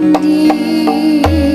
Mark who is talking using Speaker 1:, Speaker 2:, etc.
Speaker 1: Indeed.